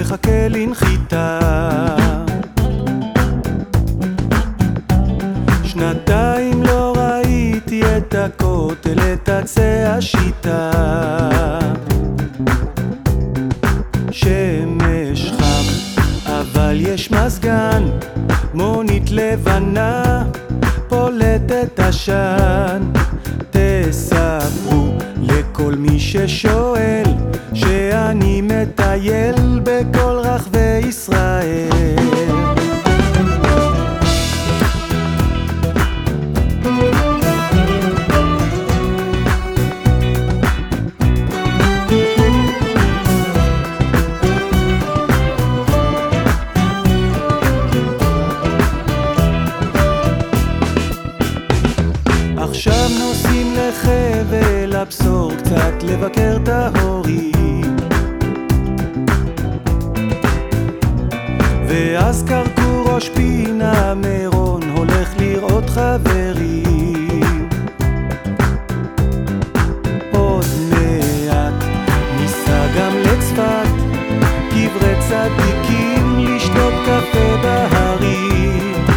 מחכה לנחיתה שנתיים לא ראיתי את הכותל, את עצי השיטה שמש חם, אבל יש מזגן, מונית לבנה, פולטת עשן. תספרו לכל מי ששואל, שאני מטייל בכל רחבי ישראל. עכשיו נוסעים לחבל הבשור קצת לבקר את ההורים ואז קרקו ראש פינה מירון הולך לראות חברים. עוד מעט ניסע גם לצפת קברי צדיקים לשתות קפה בהרים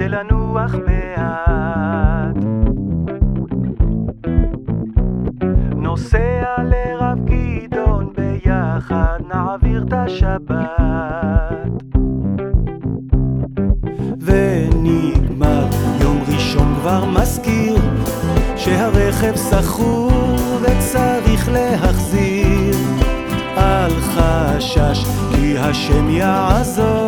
כדי לנוח מעט. נוסע לרב גדעון ביחד נעביר את השבת. ונגמר יום ראשון כבר מזכיר שהרכב סחור וצריך להחזיר. אל חשש כי השם יעזור